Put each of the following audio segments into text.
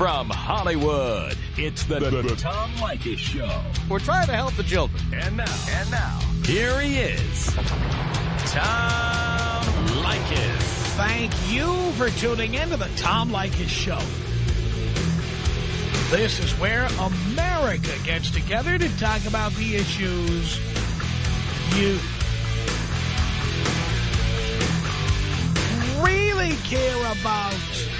From Hollywood, it's the, the, the Tom Leykis Show. We're trying to help the children. And now, and now, here he is, Tom Leykis. Thank you for tuning in to the Tom Leykis Show. This is where America gets together to talk about the issues you really care about.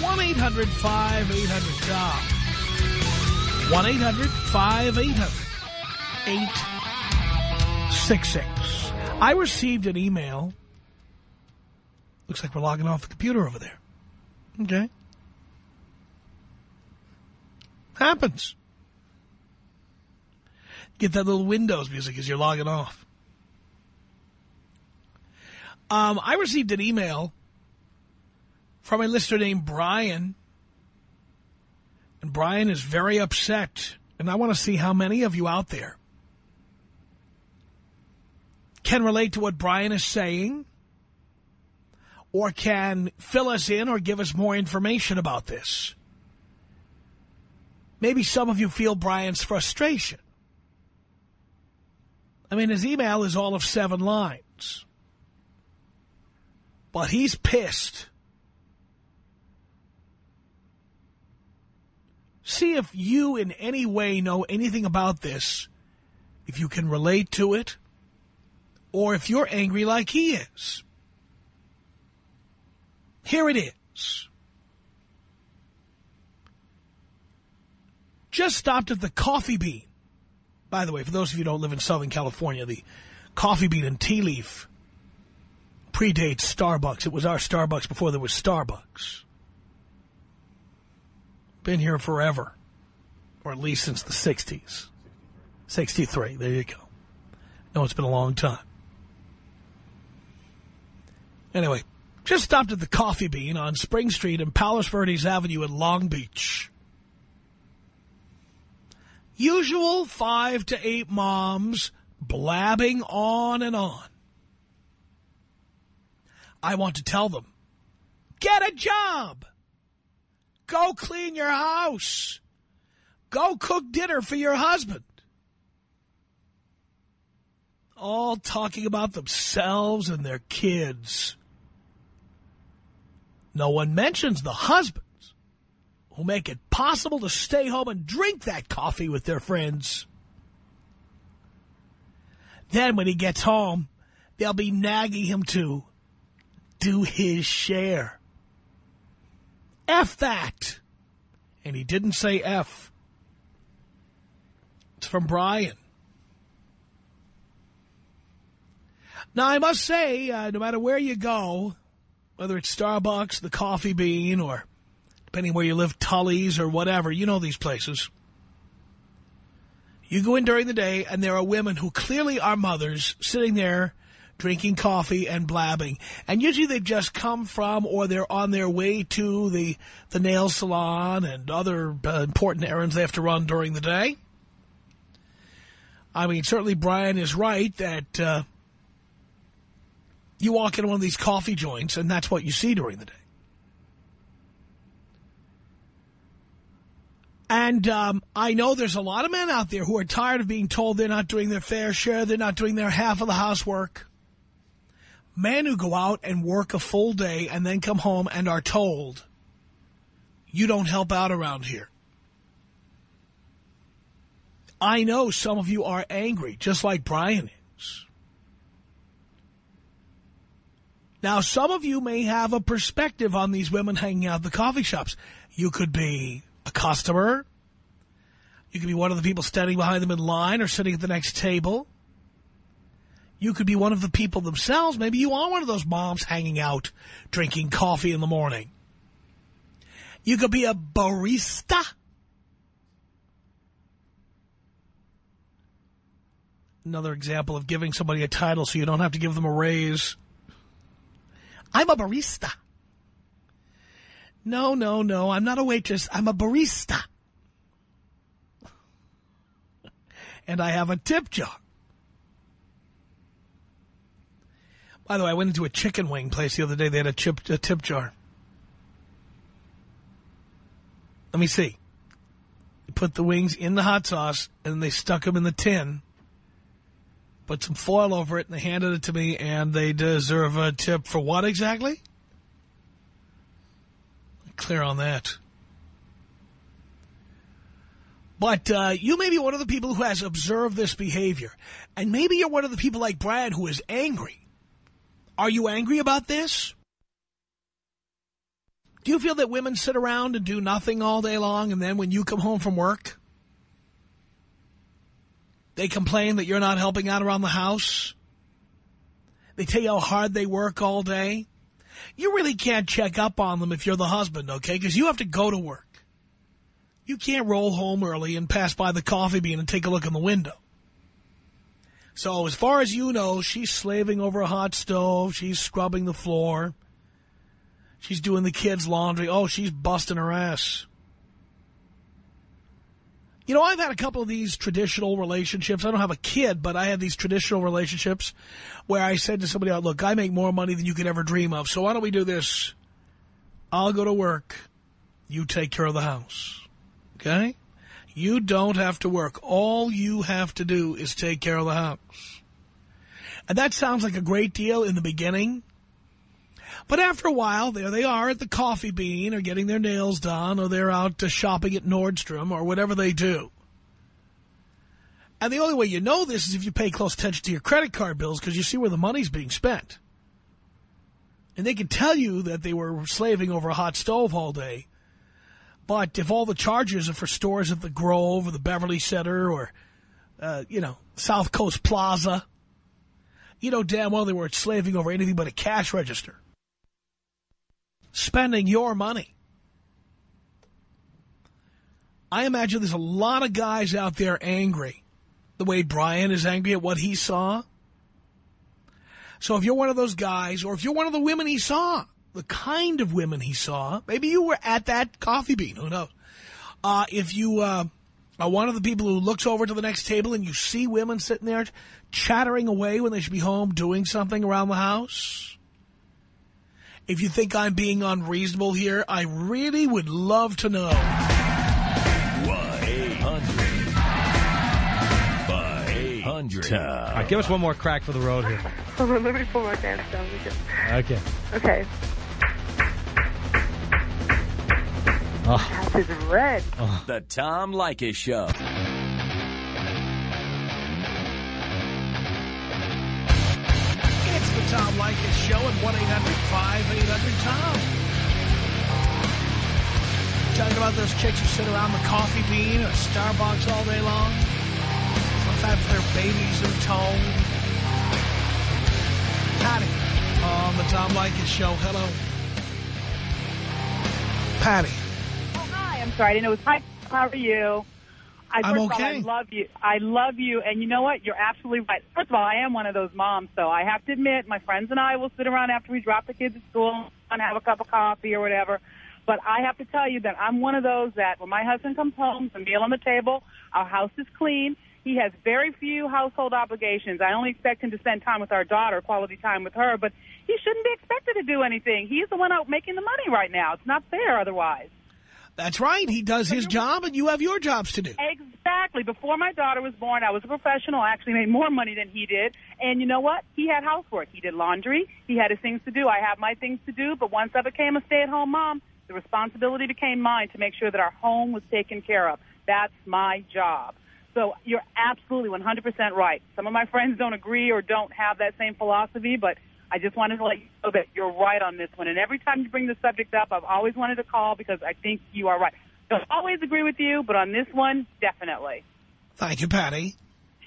1-800-5800-TOM. 1-800-5800-866. I received an email. Looks like we're logging off the computer over there. Okay. Happens. Get that little Windows music as you're logging off. Um, I received an email from a listener named Brian. And Brian is very upset. And I want to see how many of you out there can relate to what Brian is saying or can fill us in or give us more information about this. Maybe some of you feel Brian's frustration. I mean, his email is all of seven lines. But he's pissed. See if you in any way know anything about this, if you can relate to it, or if you're angry like he is. Here it is. Just stopped at the Coffee Bean. By the way, for those of you who don't live in Southern California, the Coffee Bean and Tea Leaf predates Starbucks. It was our Starbucks before there was Starbucks. Been here forever. Or at least since the 60s. 63, there you go. No, it's been a long time. Anyway, just stopped at the Coffee Bean on Spring Street and Palos Verdes Avenue in Long Beach. Usual five to eight moms blabbing on and on. I want to tell them, get a job. Go clean your house. Go cook dinner for your husband. All talking about themselves and their kids. No one mentions the husbands who make it possible to stay home and drink that coffee with their friends. Then when he gets home, they'll be nagging him to do his share. F that. And he didn't say F. It's from Brian. Now, I must say, uh, no matter where you go, whether it's Starbucks, the Coffee Bean, or depending where you live, Tully's or whatever, you know these places. You go in during the day, and there are women who clearly are mothers sitting there drinking coffee and blabbing. And usually they've just come from or they're on their way to the, the nail salon and other uh, important errands they have to run during the day. I mean, certainly Brian is right that uh, you walk into one of these coffee joints and that's what you see during the day. And um, I know there's a lot of men out there who are tired of being told they're not doing their fair share, they're not doing their half of the housework. Men who go out and work a full day and then come home and are told, you don't help out around here. I know some of you are angry, just like Brian is. Now, some of you may have a perspective on these women hanging out at the coffee shops. You could be a customer. You could be one of the people standing behind them in line or sitting at the next table. You could be one of the people themselves. Maybe you are one of those moms hanging out, drinking coffee in the morning. You could be a barista. Another example of giving somebody a title so you don't have to give them a raise. I'm a barista. No, no, no, I'm not a waitress. I'm a barista. and I have a tip jar. By the way, I went into a chicken wing place the other day. They had a, chip, a tip jar. Let me see. They put the wings in the hot sauce, and they stuck them in the tin, put some foil over it, and they handed it to me, and they deserve a tip for what exactly? Clear on that. But uh, you may be one of the people who has observed this behavior. And maybe you're one of the people like Brad who is angry. Are you angry about this? Do you feel that women sit around and do nothing all day long and then when you come home from work, they complain that you're not helping out around the house? They tell you how hard they work all day? You really can't check up on them if you're the husband, okay? Because you have to go to work. You can't roll home early and pass by the coffee bean and take a look in the window. So as far as you know, she's slaving over a hot stove. She's scrubbing the floor. She's doing the kids' laundry. Oh, she's busting her ass. You know, I've had a couple of these traditional relationships. I don't have a kid, but I had these traditional relationships where I said to somebody, look, I make more money than you could ever dream of. So why don't we do this? I'll go to work. You take care of the house. Okay? You don't have to work. All you have to do is take care of the house. And that sounds like a great deal in the beginning. But after a while, there they are at the coffee bean or getting their nails done or they're out uh, shopping at Nordstrom or whatever they do. And the only way you know this is if you pay close attention to your credit card bills because you see where the money's being spent. And they can tell you that they were slaving over a hot stove all day but if all the charges are for stores at the Grove or the Beverly Center or, uh, you know, South Coast Plaza, you know damn well they weren't slaving over anything but a cash register. Spending your money. I imagine there's a lot of guys out there angry the way Brian is angry at what he saw. So if you're one of those guys, or if you're one of the women he saw, the kind of women he saw. Maybe you were at that coffee bean. Who knows? Uh, if you uh, are one of the people who looks over to the next table and you see women sitting there chattering away when they should be home doing something around the house. If you think I'm being unreasonable here, I really would love to know. 1-800-5800. All right, give us one more crack for the road here. Let me pull my pants down. Okay. Okay. House is red. The Tom Leykis Show. It's the Tom Leykis Show at 1-800-5800-TOM. Talking about those chicks who sit around the coffee bean or Starbucks all day long. Sometimes their babies are told. Patty on the Tom Leykis Show. Hello. Patty. Sorry. I didn't know it was hi. How are you? I, I'm of all, okay. I love you. I love you. And you know what? You're absolutely right. First of all, I am one of those moms, so I have to admit, my friends and I will sit around after we drop the kids at school and have a cup of coffee or whatever. But I have to tell you that I'm one of those that when my husband comes home, the meal on the table, our house is clean. He has very few household obligations. I only expect him to spend time with our daughter, quality time with her, but he shouldn't be expected to do anything. He's the one out making the money right now. It's not fair otherwise. That's right. He does his job and you have your jobs to do. Exactly. Before my daughter was born, I was a professional. I actually made more money than he did. And you know what? He had housework. He did laundry. He had his things to do. I have my things to do. But once I became a stay-at-home mom, the responsibility became mine to make sure that our home was taken care of. That's my job. So you're absolutely 100% right. Some of my friends don't agree or don't have that same philosophy, but I just wanted to let you know that you're right on this one. And every time you bring the subject up, I've always wanted to call because I think you are right. Don't always agree with you, but on this one, definitely. Thank you, Patty.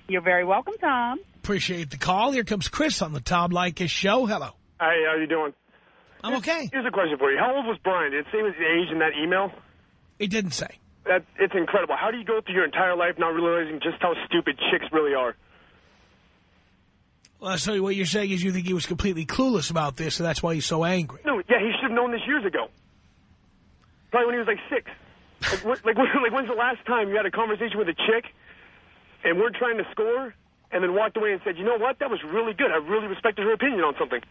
You're very welcome, Tom. Appreciate the call. Here comes Chris on the Tom Leykis Show. Hello. Hey, how are you doing? I'm okay. Here's a question for you. How old was Brian? Did it say his age in that email? It didn't say. That It's incredible. How do you go through your entire life not realizing just how stupid chicks really are? Well, so what you're saying is you think he was completely clueless about this, and that's why he's so angry. No, yeah, he should have known this years ago. Probably when he was like six. Like, what, like, like when's the last time you had a conversation with a chick and we're trying to score and then walked away and said, you know what, that was really good. I really respected her opinion on something.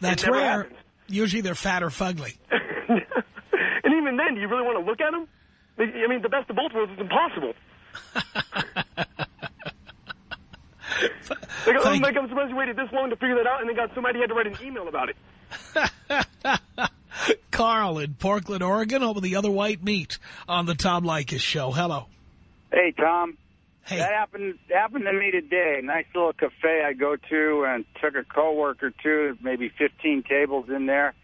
That's rare. happens. Usually they're fat or fugly. and even then, do you really want to look at them? I mean, the best of both worlds is impossible. like, oh, I'm, Thank- like, I'm surprised you waited this long to figure that out and then got somebody who had to write an email about it. Carl in Portland, Oregon, over the other white meat on the Tom Leykis show. Hello. Hey, Tom. Hey, That happened happened to me today. Nice little cafe I go to and took a coworker to, maybe 15 tables in there.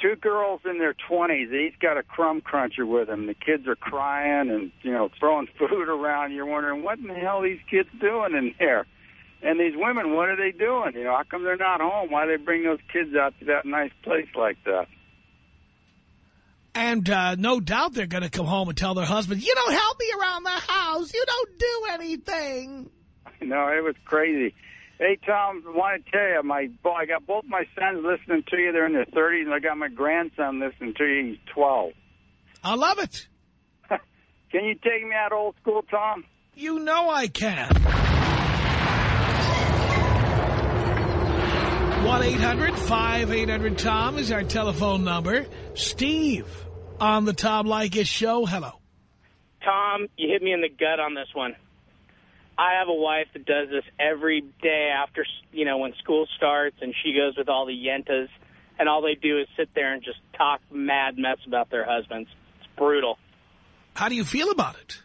Two girls in their 20s. They each got a crumb cruncher with them. The kids are crying and, you know, throwing food around. You're wondering, what in the hell are these kids doing in there? And these women, what are they doing? You know, how come they're not home? Why they bring those kids out to that nice place like that? and uh, no doubt they're going to come home and tell their husband, you don't help me around the house. You don't do anything. No, it was crazy. Hey, Tom, I want to tell you, my bo- I got both my sons listening to you. They're in their 30s, and I got my grandson listening to you. He's 12. I love it. Can you take me out old school, Tom? You know I can. 1-800-5800-TOM is our telephone number. Steve on the Tom Leykis show. Hello. Tom, you hit me in the gut on this one. I have a wife that does this every day after, you know, when school starts, and she goes with all the yentas, and all they do is sit there and just talk mad mess about their husbands. It's brutal. How do you feel about it?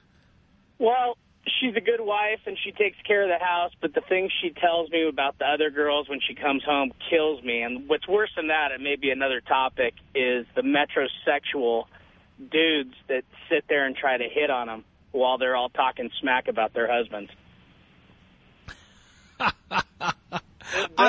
Well, she's a good wife, and she takes care of the house, but the things she tells me about the other girls when she comes home kills me. And what's worse than that, it may be another topic, is the metrosexual dudes that sit there and try to hit on them while they're all talking smack about their husbands.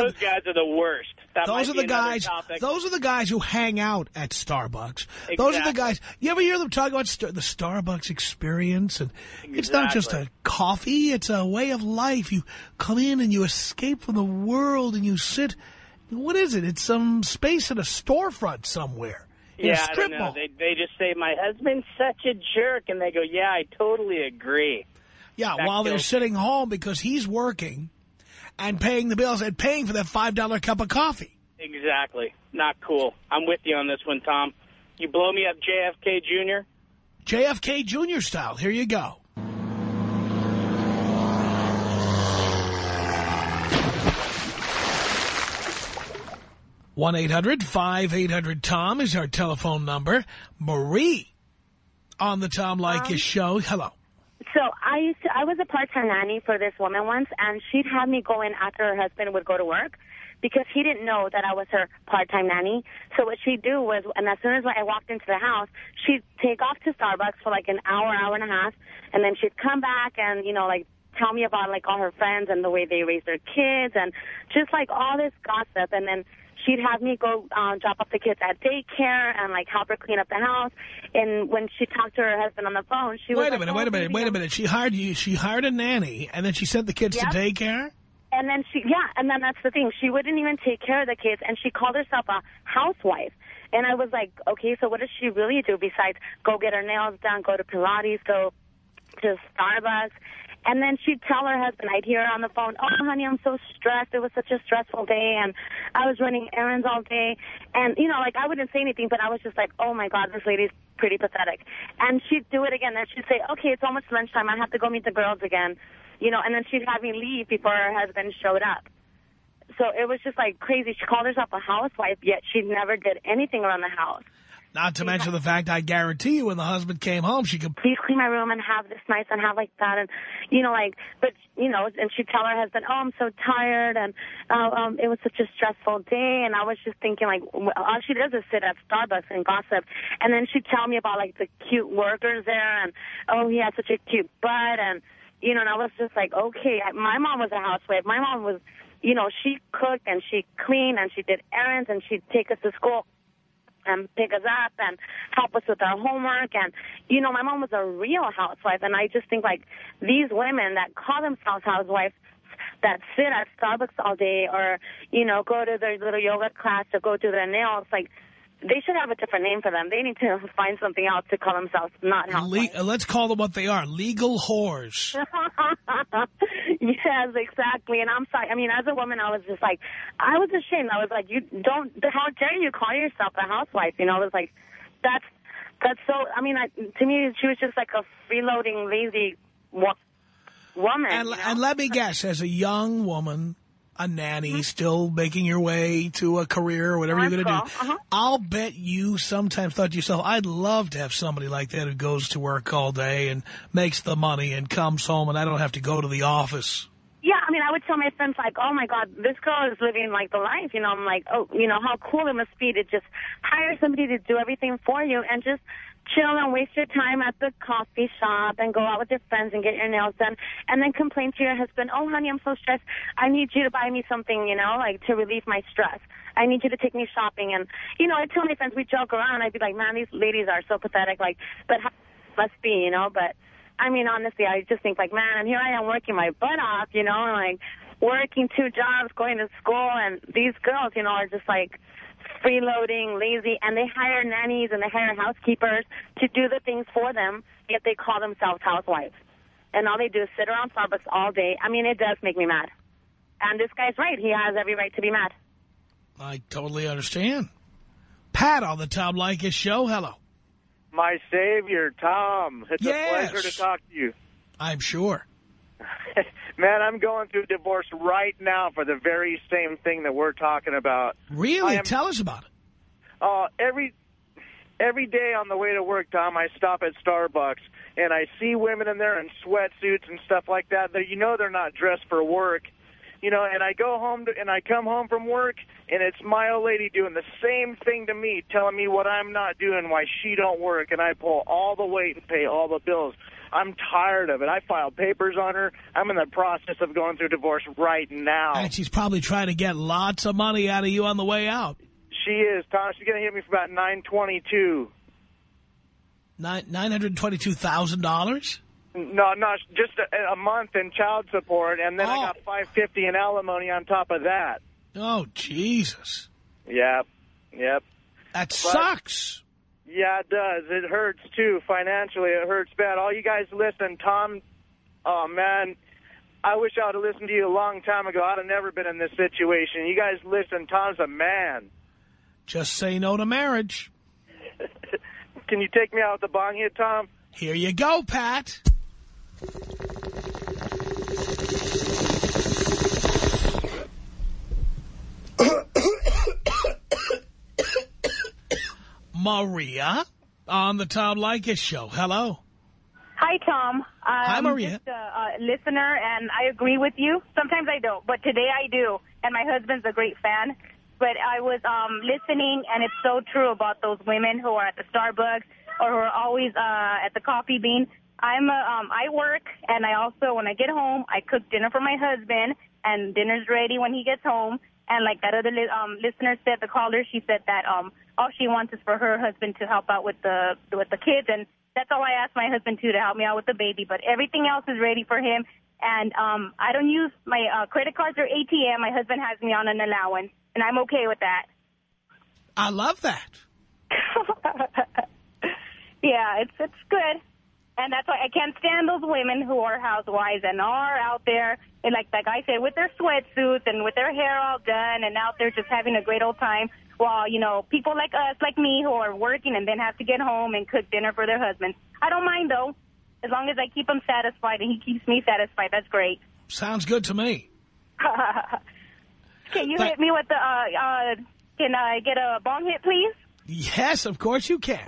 Those guys are the worst. That Those are the guys. topic. Those are the guys who hang out at Starbucks. Those are the guys. You ever hear them talk about st the Starbucks experience? And it's not just a coffee; it's a way of life. You come in and you escape from the world, and you sit. What is it? It's some space in a storefront somewhere. Yeah, I know. They they just say my husband's such a jerk, and they go, "Yeah, I totally agree." yeah, that while they're sitting home because he's working and paying the bills and paying for that five dollar cup of coffee. Exactly. Not cool. I'm with you on this one, Tom. You blow me up, JFK Jr. JFK Jr. style. Here you go. One eight hundred five eight hundred Tom is our telephone number. Marie on the Tom Leykis show. Hello. So I used to, I was a part-time nanny for this woman once, and she'd have me go in after her husband would go to work because he didn't know that I was her part-time nanny. So what she'd do was, and as soon as I walked into the house, she'd take off to Starbucks for like an hour, hour and a half, and then she'd come back and, you know, like tell me about like all her friends and the way they raise their kids and just like all this gossip. And then she'd have me go uh, drop off the kids at daycare and like help her clean up the house. And when she talked to her husband on the phone, she was Wait a like, minute. "Oh, Wait a minute. Wait a minute. She hired you. She hired a nanny, and then she sent the kids Yep. to daycare. And then she, yeah, and then that's the thing. She wouldn't even take care of the kids, and she called herself a housewife. And I was like, okay, so what does she really do besides go get her nails done, go to Pilates, go to Starbucks? And then she'd tell her husband, I'd hear her on the phone, oh, honey, I'm so stressed. It was such a stressful day, and I was running errands all day. And, you know, like, I wouldn't say anything, but I was just like, oh, my God, this lady's pretty pathetic. And she'd do it again, and she'd say, okay, it's almost lunchtime. I have to go meet the girls again. You know, and then she'd have me leave before her husband showed up. So it was just like crazy. She called herself a housewife, yet she never did anything around the house. Not to mention the fact, I guarantee you, when the husband came home, she could. Please clean my room and have this nice and have like that and you know like but you know and she'd tell her husband oh I'm so tired and uh, um it was such a stressful day and I was just thinking like all she does is sit at Starbucks and gossip and then she'd tell me about like the cute workers there and oh he has such a cute butt and you know and I was just like okay my mom was a housewife my mom was you know she cooked and she cleaned and she did errands and she'd take us to school and pick us up and help us with our homework. And, you know, my mom was a real housewife. And I just think, like, these women that call themselves housewives that sit at Starbucks all day or, you know, go to their little yoga class or go do their nails. Like, they should have a different name for them. They need to find something else to call themselves, not housewives. Le uh, let's call them what they are, legal whores. yes, exactly. And I'm sorry. I mean, as a woman, I was just like, I was ashamed. I was like, you don't, how dare you call yourself a housewife? You know, I was like, that's, that's so, I mean, I, to me, she was just like a freeloading, lazy wo woman. And, you know? and let me guess, as a young woman, a nanny, Mm-hmm. still making your way to a career or whatever you're going to do, Uh-huh. I'll bet you sometimes thought to yourself, I'd love to have somebody like that who goes to work all day and makes the money and comes home and I don't have to go to the office. Yeah, I mean, I would tell my friends, like, oh, my God, this girl is living, like, the life. You know, I'm like, oh, you know, how cool it must be to just hire somebody to do everything for you and just chill and waste your time at the coffee shop and go out with your friends and get your nails done and then complain to your husband, oh, honey, I'm so stressed. I need you to buy me something, you know, like, to relieve my stress. I need you to take me shopping. And, you know, I tell my friends, we joke around. I'd be like, man, these ladies are so pathetic. Like, but how must be, you know, but... I mean, honestly, I just think like, man, here I am working my butt off, you know, and like working two jobs, going to school, and these girls, you know, are just like freeloading, lazy, and they hire nannies and they hire housekeepers to do the things for them, yet they call themselves housewives. And all they do is sit around Starbucks all day. I mean, it does make me mad. And this guy's right. He has every right to be mad. I totally understand. Pat on the Tom Leykis show. Hello. My savior, Tom. It's Yes. a pleasure to talk to you. I'm sure. Man, I'm going through divorce right now for the very same thing that we're talking about. Really? Am- Tell us about it. Uh, every every day on the way to work, Tom, I stop at Starbucks and I see women in there in sweatsuits and stuff like that. That you know they're not dressed for work. You know, and I go home to, and I come home from work, and it's my old lady doing the same thing to me, telling me what I'm not doing, why she don't work, and I pull all the weight and pay all the bills. I'm tired of it. I filed papers on her. I'm in the process of going through divorce right now. And she's probably trying to get lots of money out of you on the way out. She is, Tom. She's going to hit me for about 922 Nine $922,000? No, no, just a, a month in child support, and then I Oh. got 550 in alimony on top of that. Oh, Jesus. Yep, yep. That sucks. Yeah, it does. It hurts, too. Financially, it hurts bad. All you guys listen, Tom, oh, man, I wish I would have listened to you a long time ago. I'd have never been in this situation. You guys listen, Tom's a man. Just say no to marriage. Can you take me out with the bong hit, Tom? Here you go, Pat. Maria on the Tom Leykis show. Hello. Hi, Tom. Hi, Maria. Just a, a listener, and I agree with you. Sometimes I don't, but today I do. And my husband's a great fan. But I was um, listening, and it's so true about those women who are at the Starbucks or who are always uh, at the coffee bean. I'm a, um, I work, and I also, when I get home, I cook dinner for my husband, and dinner's ready when he gets home. And like that other li um, listener said, the caller, she said that um, all she wants is for her husband to help out with the with the kids, and that's all I asked my husband too to help me out with the baby. But everything else is ready for him, and um, I don't use my uh, credit cards or ATM. My husband has me on an allowance, and I'm okay with that. I love that. yeah, it's it's good. And that's why I can't stand those women who are housewives and are out there, and like like I said, with their sweatsuits and with their hair all done and out there just having a great old time. While, you know, people like us, like me, who are working and then have to get home and cook dinner for their husbands. I don't mind, though. As long as I keep him satisfied and he keeps me satisfied, that's great. Sounds good to me. Can you But- hit me with the, uh, uh, can I get a bong hit, please? Yes, of course you can.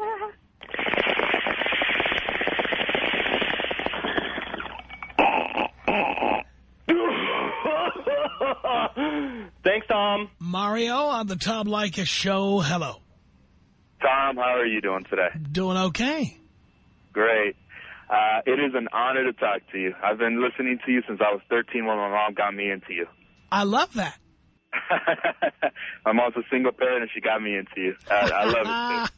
Thanks, Tom. Mario on the Tom Leykis show. Hello. Tom, how are you doing today? Doing okay. Great. Uh, it is an honor to talk to you. I've been listening to you since I was 13 when my mom got me into you. I love that. my mom's a single parent and she got me into you. I, I love it.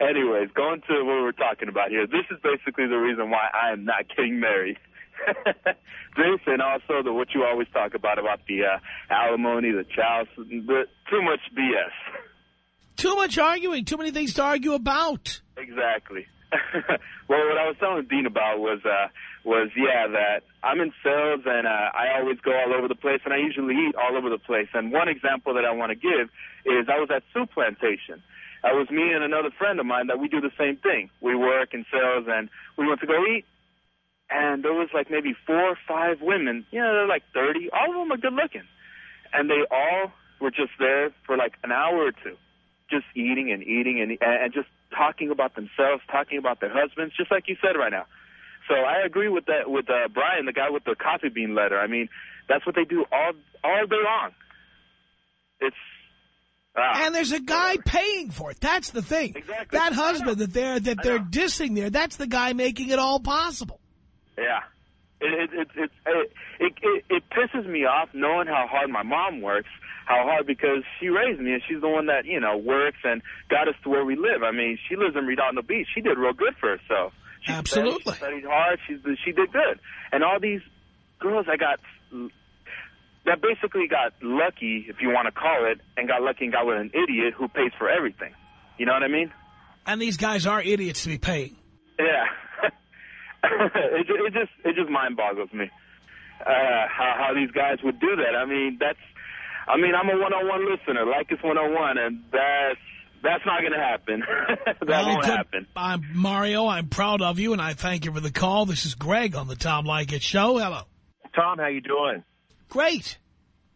Anyways, going to what we're talking about here. This is basically the reason why I am not getting married. this and also the what you always talk about about the uh, alimony, the child, the too much BS. Too much arguing. Too many things to argue about. Exactly. well, what I was telling Dean about was, uh, was yeah, that I'm in sales and uh, I always go all over the place, and I usually eat all over the place. And one example that I want to give is I was at Soup Plantation. That was me and another friend of mine that we do the same thing. We work in sales, and we went to go eat, and there was like maybe four or five women. You know, they're like 30. All of them are good looking, and they all were just there for like an hour or two, just eating and eating and and just talking about themselves, talking about their husbands, just like you said right now. So I agree with that with uh, Brian, the guy with the coffee bean letter. I mean, that's what they do all all day long. It's ah. And there's a guy paying for it. That's the thing. Exactly. That husband that they're that they're dissing there, that's the guy making it all possible. Yeah. It it it it, it it it pisses me off knowing how hard my mom works. How hard because she raised me and she's the one that you know works and got us to where we live. I mean, she lives in Redondo Beach. She did real good for herself. She Absolutely. Studied, she studied hard. She she did good. And all these girls I got that basically got lucky, if you want to call it, and got lucky and got with an idiot who pays for everything. You know what I mean? And these guys are idiots to be paying. Yeah. it, it just it just mind boggles me uh, how how these guys would do that. I mean, that's I mean, I'm a one-on-one listener, like it's one-on-one, and that's that's not going to happen. that Well, won't good- happen. I'm Mario. I'm proud of you, and I thank you for the call. This is Greg on the Tom Leykis Show. Hello. Tom, how you doing? Great.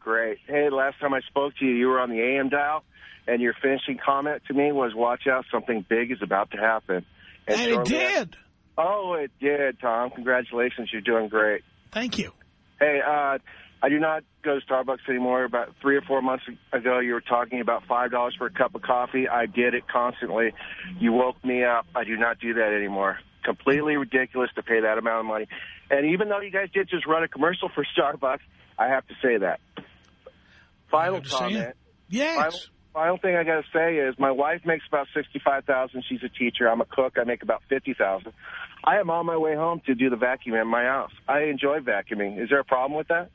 Great. Hey, last time I spoke to you, you were on the AM dial, and your finishing comment to me was, watch out, something big is about to happen. And it did. Oh, it did, Tom. Congratulations. You're doing great. Thank you. Hey, uh, I do not go to Starbucks anymore. About three or four months ago, you were talking about $5 for a cup of coffee. I did it constantly. You woke me up. I do not do that anymore. Completely ridiculous to pay that amount of money. And even though you guys did just run a commercial for Starbucks, I have to say that. Final comment. Yes. Final, final thing I got to say is my wife makes about 65,000. She's a teacher. I'm a cook. I make about 50,000. I am on my way home to do the vacuum in my house. I enjoy vacuuming. Is there a problem with that?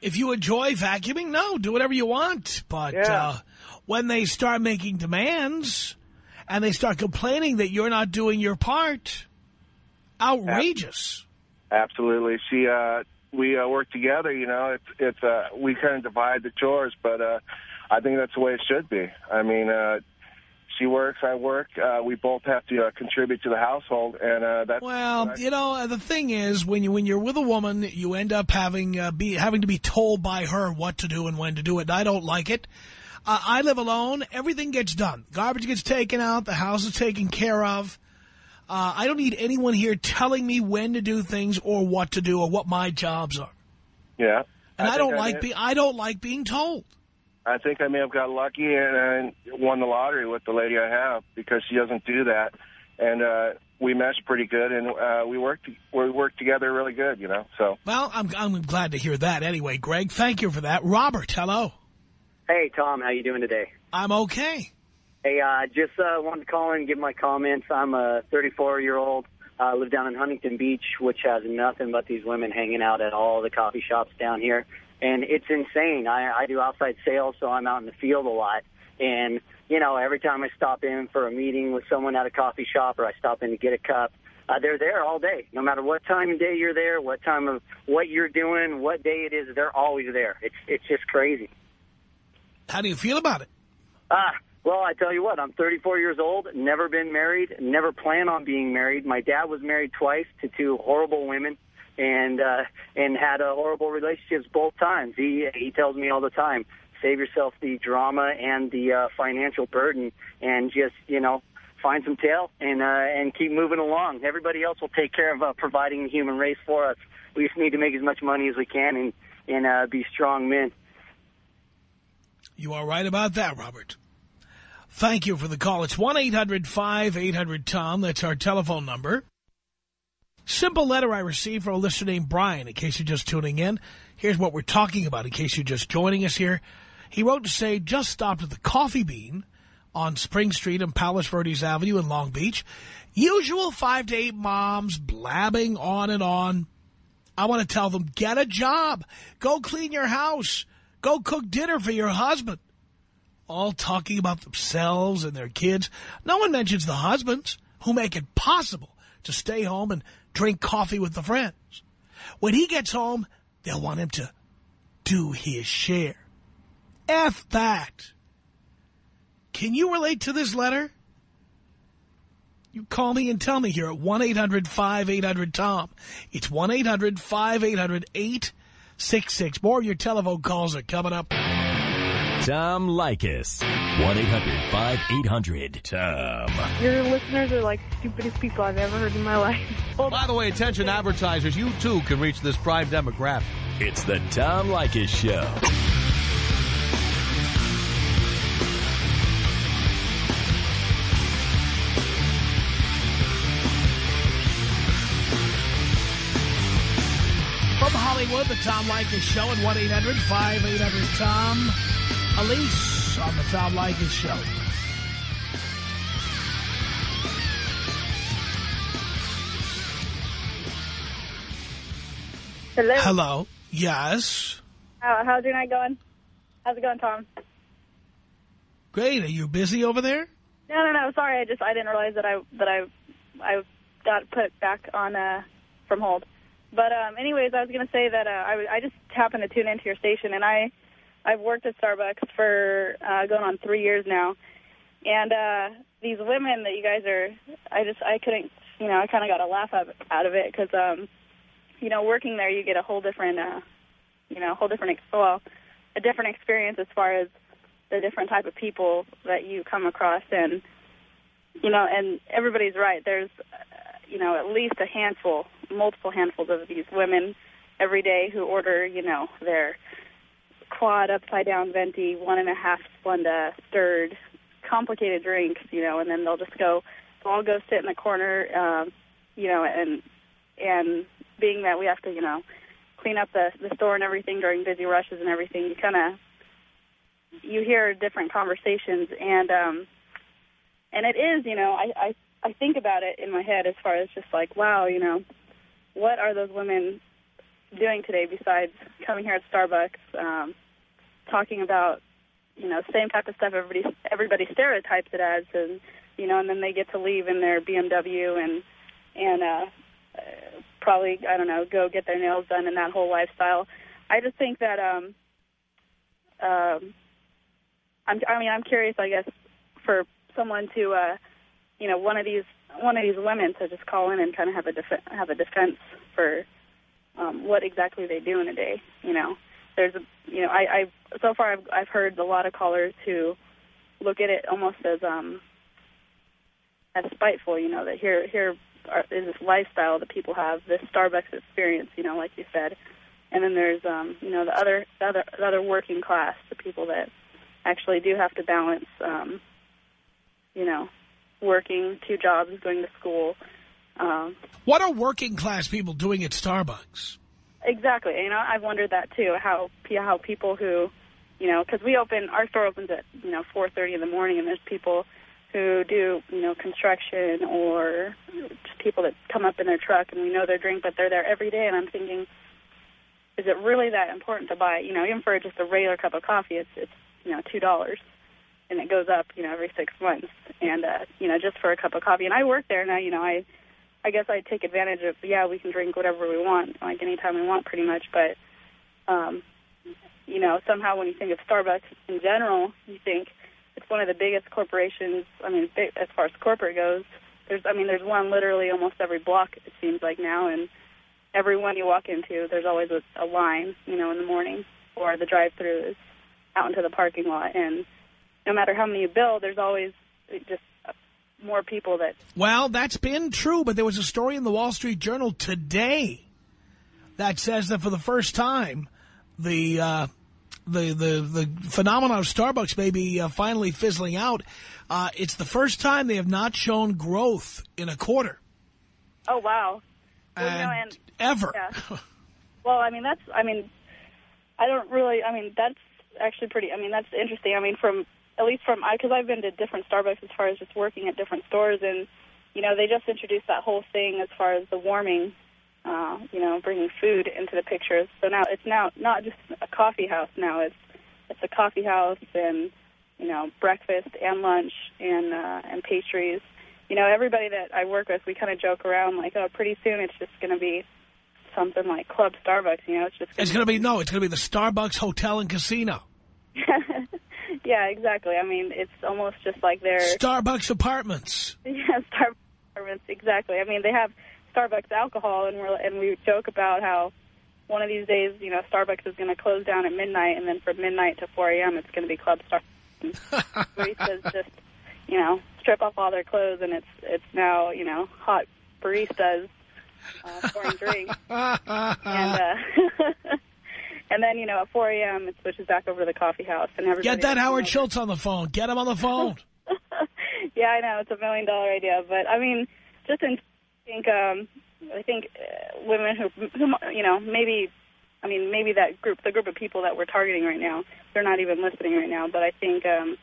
If you enjoy vacuuming, no, do whatever you want. But Yeah. uh, when they start making demands and they start complaining that you're not doing your part, outrageous. Absolutely. She, uh, we uh, work together. You know, it's it's uh, we kind of divide the chores, but uh, I think that's the way it should be. I mean, uh, she works, I work. Uh, we both have to uh, contribute to the household, and uh, that's Well, you know, the thing is, when you when you're with a woman, you end up having uh, be having to be told by her what to do and when to do it. And I don't like it. Uh, I live alone. Everything gets done. Garbage gets taken out. The house is taken care of. Uh, I don't need anyone here telling me when to do things or what to do or what my jobs are. yeah. And I, think don't like may- be I don't like being told. I think I may have got lucky and, and won the lottery with the lady I have because she doesn't do that, and uh, we mesh pretty good, and uh, we work we work together really good, you know. So Well, I'm I'm glad to hear that. Anyway, Greg, thank you for that. Robert, hello. Hey, Tom, how you doing today? I'm okay. Hey, uh, just uh, wanted to call in and give my comments. I'm a 34-year-old. I live down in Huntington Beach, which has nothing but these women hanging out at all the coffee shops down here. And it's insane. I, I do outside sales, so I'm out in the field a lot. And, you know, every time I stop in for a meeting with someone at a coffee shop or I stop in to get a cup, uh, they're there all day. No matter what time of day you're there, what time of what you're doing, what day it is, they're always there. It's it's just crazy. How do you feel about it? Ah, well, I tell you what, I'm 34 years old, never been married, never plan on being married. My dad was married twice to two horrible women and uh and had a horrible relationships both times. He he tells me all the time, save yourself the drama and the uh financial burden and just, you know, find some tail and uh and keep moving along. Everybody else will take care of uh, providing the human race for us. We just need to make as much money as we can and and uh be strong men. You are right about that, Robert. Thank you for the call. It's 1-800-5800-TOM. That's our telephone number. Simple letter I received from a listener named Brian, in case you're just tuning in. Here's what we're talking about, in case you're just joining us here. He wrote to say, just stopped at the Coffee Bean on Spring Street and Palos Verdes Avenue in Long Beach. Usual five to eight moms blabbing on and on. I want to tell them, get a job. Go clean your house. Go cook dinner for your husband. All talking about themselves and their kids. No one mentions the husbands who make it possible to stay home and drink coffee with the friends. When he gets home, they'll want him to do his share. F that. Can you relate to this letter? You call me and tell me here at 1-800-5800-TOM. It's 1-800-5800-866. More of your telephone calls are coming up. Tom Leykis. 1-800-5800-TOM. Your listeners are like the stupidest people I've ever heard in my life. By the way, attention advertisers, you too can reach this prime demographic. It's the Tom Leykis Show. From Hollywood, the Tom Leykis Show at 1-800-5800-TOM. Elise on the Tom Leykis Show. Hello. Hello. Yes. How, how's your night going? How's it going, Tom? Great. Are you busy over there? No, no, no. Sorry, I just I didn't realize that I that I I got put back on uh from hold. But um, anyways, I was gonna say that uh, I I just happened to tune into your station, and I I've worked at Starbucks for uh, going on three years now, and uh, these women that you guys are, I just I couldn't, you know, I kind of got a laugh out of it because um, you know, working there you get a whole different, uh, you know, a whole different, well, a different experience as far as the different type of people that you come across. And you know and everybody's right. There's uh, you know at least a handful multiple handfuls of these women every day who order you know their quad upside down venti one and a half splenda stirred complicated drinks you know and then they'll just go they'll all go sit in the corner um you know and and being that we have to you know clean up the the store and everything during busy rushes and everything you kind of you hear different conversations and um and it is you know i i i think about it in my head as far as just like wow you know what are those women doing today besides coming here at starbucks um talking about you know same type of stuff everybody everybody stereotypes it as and you know and then they get to leave in their bmw and and uh probably I don't know go get their nails done and that whole lifestyle. I just think that um um I'm I mean I'm curious I guess for someone to uh you know one of these one of these women to just call in and kind of have a def- have a defense for um what exactly they do in a day, you know. There's a you know I I so far I've I've heard a lot of callers who look at it almost as um as spiteful, you know, that here here are, is this lifestyle that people have, this Starbucks experience, you know, like you said, and then there's um, you know the other the other the other working class, the people that actually do have to balance, um, you know, working two jobs, going to school. Um, What are working class people doing at Starbucks? Exactly. You know, I've wondered that too. How how people who, you know, because we open our store opens at you know 4:30 in the morning, and there's people who do you know construction or just people that come up in their truck, and we know their drink, but they're there every day. And I'm thinking, is it really that important to buy? You know, even for just a regular cup of coffee, it's it's you know two dollars, and it goes up you know every six months, and uh, you know just for a cup of coffee. And I work there now. You know, I I guess I take advantage of yeah, we can drink whatever we want, like anytime we want, pretty much. But um, you know, somehow when you think of Starbucks in general, you think it's one of the biggest corporations. I mean, as far as corporate goes, there's I mean, there's one literally almost every block. It seems like now, and every one you walk into, there's always a, a line. You know, in the morning, or the drive-through is out into the parking lot, and no matter how many you build, there's always just more people that Well, that's been true, but there was a story in the Wall Street Journal today that says that for the first time, the uh, the the the phenomenon of Starbucks may be uh, finally fizzling out. Uh, it's the first time they have not shown growth in a quarter Oh wow! Well, you know, And and ever. Yeah. well, I mean that's I mean I don't really I mean that's actually pretty I mean that's interesting. I mean from at least from I because I've been to different Starbucks as far as just working at different stores, and you know they just introduced that whole thing as far as the warming, uh, you know, bringing food into the pictures. So now it's now not just a coffee house. Now it's it's a coffee house and you know breakfast and lunch and uh, and pastries. You know, everybody that I work with, we kind of joke around like, oh, pretty soon it's just going to be something like Club Starbucks. You know, it's just It's going to be, no, it's going to be the Starbucks Hotel and Casino. yeah, exactly. I mean, it's almost just like their Starbucks Apartments. Yeah, Starbucks apartments, exactly. I mean, they have Starbucks alcohol, and we're and we joke about how one of these days, you know, Starbucks is going to close down at midnight, and then from midnight to 4 a.m., it's going to be Club Starbucks. baristas just, you know, strip off all their clothes, and it's it's now, you know, hot baristas uh, pouring drinks, and uh, and then you know at 4 a.m. it switches back over to the coffee house, and everybody. Get that Howard Schultz on the phone. Get him on the phone. yeah, I know it's a million dollar idea, but I mean, just in I think um, I think uh, women who, who, you know, maybe, I mean, maybe that group, the group of people that we're targeting right now, they're not even listening right now. But I think, um,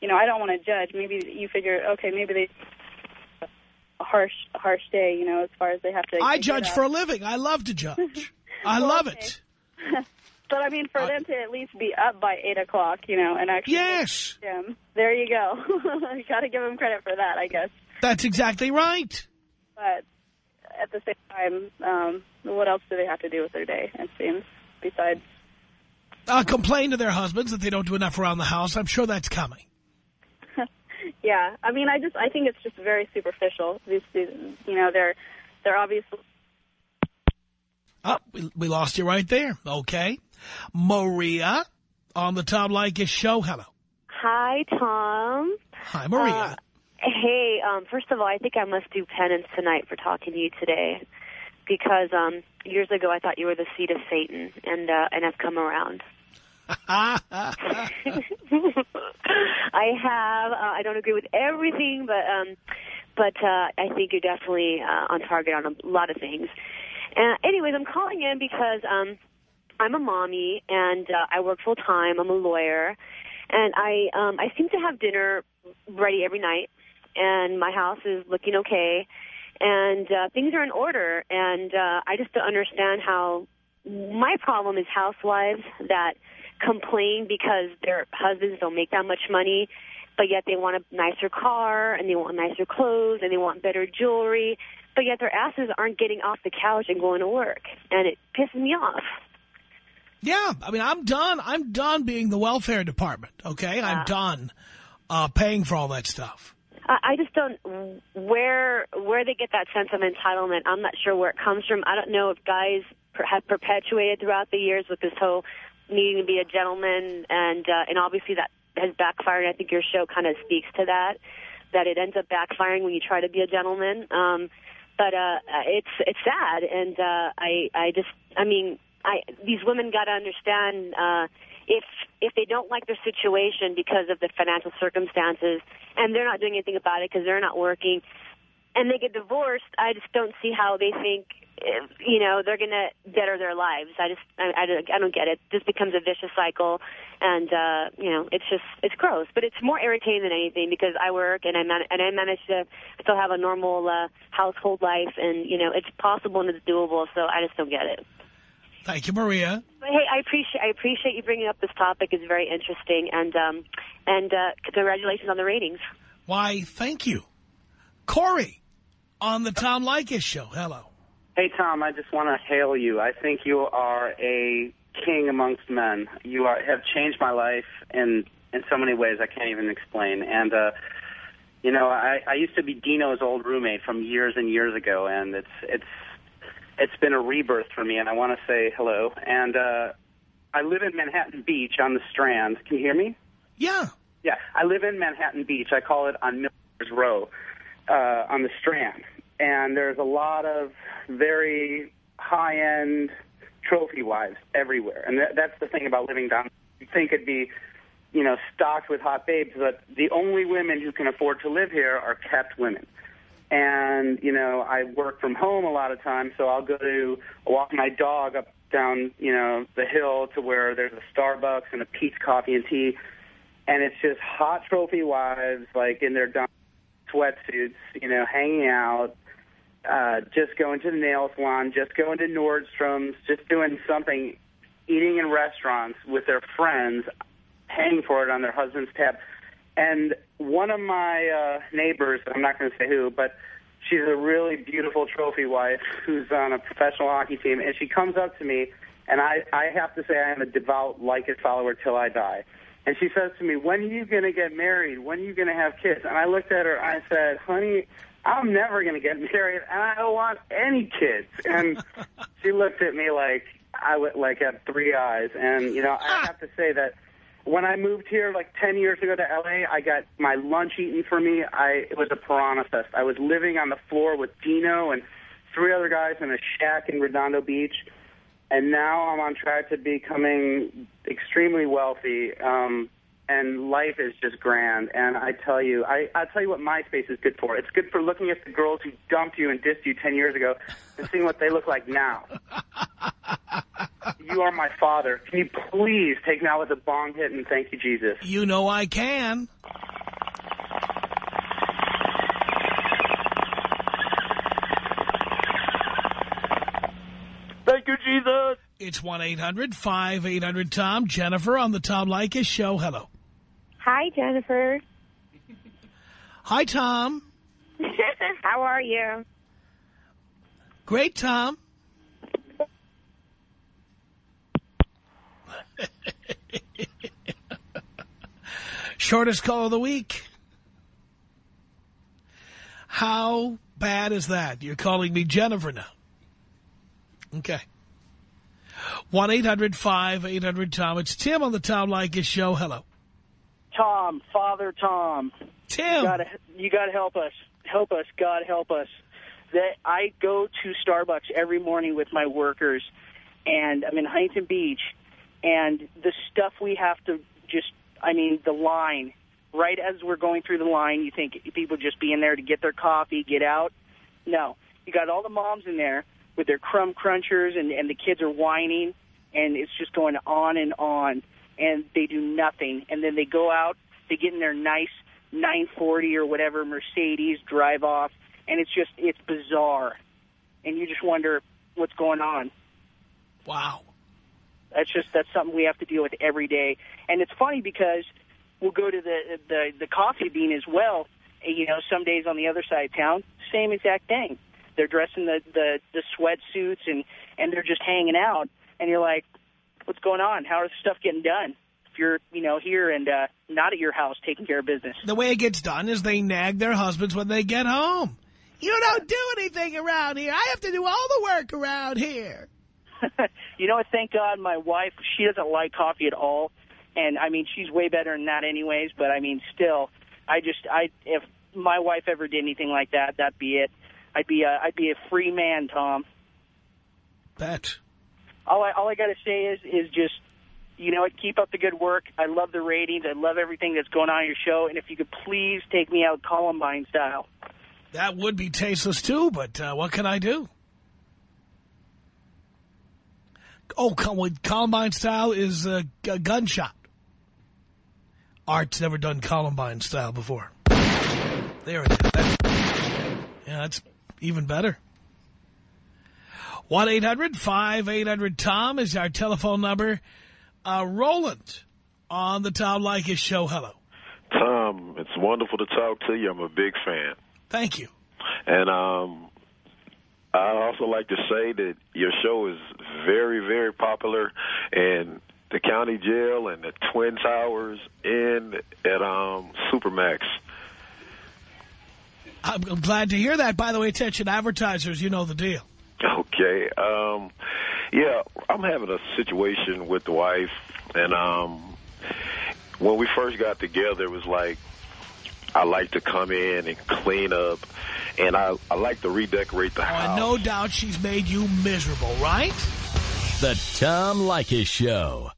you know, I don't want to judge. Maybe you figure, okay, maybe they a harsh, a harsh day, you know, as far as they have to. I judge for a living. I love to judge. I Well, love okay. it. But I mean, for them to at least be up by eight o'clock, you know, and actually Yes. there you go. you got to give them credit for that, I guess. That's exactly right. But at the same time, um, what else do they have to do with their day? It seems besides. Uh, complain to their husbands that they don't do enough around the house. I'm sure that's coming. Yeah, I mean, I just I think it's just very superficial. These, these you know, they're they're obviously Oh, we, we lost you right there. Okay. Maria on the Tom Leykis show. Hello. Hi, Tom. Hi, Maria. Uh, hey, um, first of all, I think I must do penance tonight for talking to you today, because um, years ago I thought you were the seed of Satan, and uh, and I've come around. I have. Uh, I don't agree with everything, but um, but uh, I think you're definitely uh, on target on a lot of things. Uh, anyways, I'm calling in because um, I'm a mommy and uh, I work full time. I'm a lawyer, and I um, I seem to have dinner ready every night, and my house is looking okay, and uh, things are in order. And uh, I just don't understand how my problem is housewives that complain because their husbands don't make that much money, but yet they want a nicer car and they want nicer clothes and they want better jewelry, but yet their asses aren't getting off the couch and going to work, and it pisses me off. Yeah, I mean, I'm done. I'm done being the welfare department, okay? I'm done uh, paying for all that stuff. I I just don't where where they get that sense of entitlement. I'm not sure where it comes from. I don't know if guys have perpetuated throughout the years with this whole needing to be a gentleman, and uh, and obviously that has backfired. I think your show kind of speaks to that, that it ends up backfiring when you try to be a gentleman. Um, but uh, it's it's sad, and uh, I I just I mean I these women got to understand. Uh, if if they don't like their situation because of the financial circumstances and they're not doing anything about it because they're not working and they get divorced, I just don't see how they think, eh, you know, they're going to better their lives. I just, I, I, don't, I don't get it. This becomes a vicious cycle, and uh, you know, it's just, it's gross. But it's more irritating than anything because I work and I man- and I manage to still have a normal uh, household life, and you know, it's possible and it's doable. So I just don't get it. Thank you, Maria. But hey, I appreciate I appreciate you bringing up this topic. It's very interesting, and um, and uh, congratulations on the ratings. Why, thank you. Corey on the Tom Leykis show. Hello. Hey, Tom, I just want to hail you. I think you are a king amongst men. You are, have changed my life in, in so many ways I can't even explain. And, uh, you know, I, I used to be Dino's old roommate from years and years ago, and it's, it's, it's been a rebirth for me, and I want to say hello. And uh, I live in Manhattan Beach on the Strand. Can you hear me? Yeah. Yeah, I live in Manhattan Beach. I call it on Miller's Row uh, on the Strand. And there's a lot of very high-end trophy wives everywhere. And that, that's the thing about living down. You'd think it'd be, you know, stocked with hot babes, but the only women who can afford to live here are kept women. And, you know, I work from home a lot of times, so I'll go to walk my dog up down, you know, the hill to where there's a Starbucks and a Peet's Coffee and Tea. and it's just hot trophy wives, like in their dun- sweatsuits, you know, hanging out, uh, just going to the nail salon, just going to Nordstrom's, just doing something, eating in restaurants with their friends, paying for it on their husband's tab. And one of my uh, neighbors, I'm not going to say who, but she's a really beautiful trophy wife who's on a professional hockey team, and she comes up to me, and I, I have to say I am a devout Leykis follower till I die. And she says to me, when are you going to get married? When are you going to have kids? And I looked at her, and I said, honey, I'm never going to get married, and I don't want any kids. And she looked at me like I would, like had three eyes. And, you know, I have to say that when I moved here like 10 years ago to L.A., I got my lunch eaten for me. I It was a piranha fest. I was living on the floor with Dino and three other guys in a shack in Redondo Beach. And now I'm on track to becoming extremely wealthy. Um, and life is just grand. And I tell you, I, I tell you what MySpace is good for. It's good for looking at the girls who dumped you and dissed you 10 years ago and seeing what they look like now. you are my father. Can you please take me out with a bong hit and thank you, Jesus? You know I can. Thank you, Jesus. It's 1-800-5800-TOM. Jennifer on the Tom Leykis show. Hello. Hi, Jennifer. Hi, Tom. How are you? Great, Tom. Shortest call of the week. How bad is that? You're calling me Jennifer now. Okay. 1-800-5800-TOM. It's Tim on the Tom Leykis show. Hello. Tom, Father Tom. Tim. You you gotta help us. Help us. God help us. That I go to Starbucks every morning with my workers, and I'm in Huntington Beach, and the stuff we have to just, I mean, the line, right as we're going through the line, you think people just be in there to get their coffee, get out. No. You got all the moms in there with their crumb crunchers, and, and the kids are whining, and it's just going on and on, and they do nothing. And then they go out, they get in their nice 940 or whatever Mercedes, drive off, and it's just, it's bizarre. And you just wonder what's going on. Wow. That's just, that's something we have to deal with every day. And it's funny because we'll go to the, the, the coffee bean as well, you know, some days on the other side of town, same exact thing. They're dressed in the, the, the sweatsuits and, and they're just hanging out. And you're like, what's going on? How is stuff getting done? If you're, you know, here and uh, not at your house taking care of business. The way it gets done is they nag their husbands when they get home. You don't do anything around here. I have to do all the work around here. you know what? Thank God my wife, she doesn't like coffee at all. And, I mean, she's way better than that anyways. But, I mean, still, I just, I if my wife ever did anything like that, that'd be it. I'd be a, I'd be a free man, Tom. Bet. All I, all I got to say is, is just, you know what, keep up the good work. I love the ratings. I love everything that's going on in your show. And if you could please take me out Columbine style. That would be tasteless, too, but uh, what can I do? Oh, Columbine style is a, a gunshot. Art's never done Columbine style before. There it is. That's, yeah, that's even better. 1-800-5800-TOM is our telephone number. Uh, Roland on the Tom Leykis show. Hello. Tom, it's wonderful to talk to you. I'm a big fan. Thank you. And um, I'd also like to say that your show is very, very popular in the county jail and the Twin Towers and at um, Supermax. I'm glad to hear that. By the way, attention advertisers, you know the deal. Okay. Um, yeah, I'm having a situation with the wife, and um, when we first got together, it was like I like to come in and clean up, and I, I like to redecorate the oh, house. No doubt she's made you miserable, right? The Tom Leykis Show.